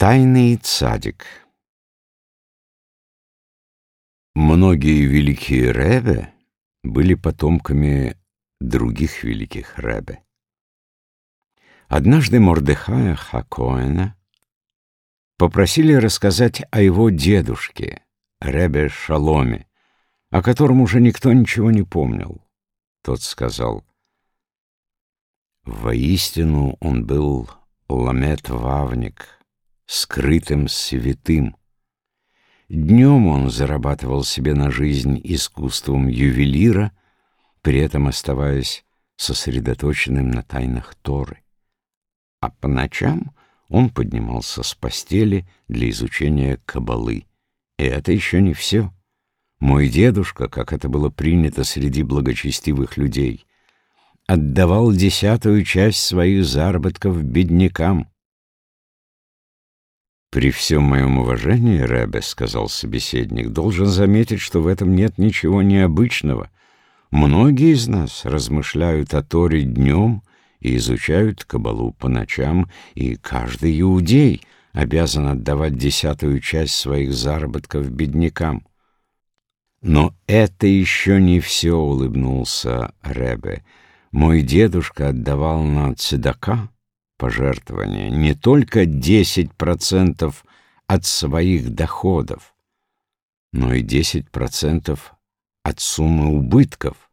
Тайный цадик Многие великие рэбе были потомками других великих рэбе. Однажды Мордехая Хакоэна попросили рассказать о его дедушке, рэбе Шаломе, о котором уже никто ничего не помнил. Тот сказал, «Воистину он был ламет-вавник» скрытым святым. Днем он зарабатывал себе на жизнь искусством ювелира, при этом оставаясь сосредоточенным на тайнах Торы. А по ночам он поднимался с постели для изучения кабалы. И это еще не все. Мой дедушка, как это было принято среди благочестивых людей, отдавал десятую часть своих заработков беднякам. «При всем моем уважении, Рэбе, — сказал собеседник, — должен заметить, что в этом нет ничего необычного. Многие из нас размышляют о Торе днем и изучают Кабалу по ночам, и каждый иудей обязан отдавать десятую часть своих заработков беднякам». «Но это еще не все», — улыбнулся Рэбе. «Мой дедушка отдавал на цедака» пожертвования не только 10% от своих доходов, но и 10% от суммы убытков.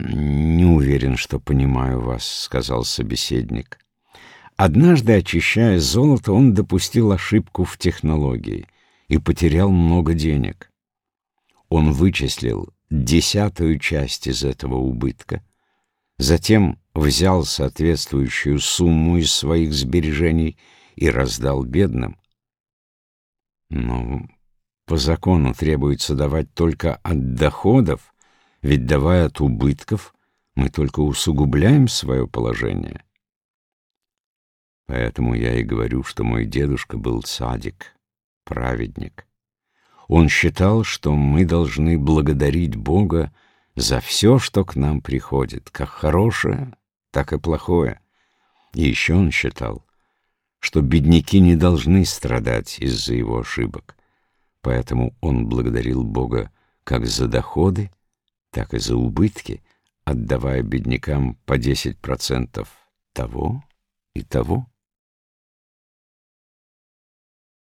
«Не уверен, что понимаю вас», — сказал собеседник. Однажды, очищая золото, он допустил ошибку в технологии и потерял много денег. Он вычислил десятую часть из этого убытка — Затем взял соответствующую сумму из своих сбережений и раздал бедным. Но по закону требуется давать только от доходов, ведь давая от убытков, мы только усугубляем свое положение. Поэтому я и говорю, что мой дедушка был садик, праведник. Он считал, что мы должны благодарить Бога за все, что к нам приходит, как хорошее, так и плохое. И еще он считал, что бедняки не должны страдать из-за его ошибок, поэтому он благодарил Бога как за доходы, так и за убытки, отдавая беднякам по 10% того и того.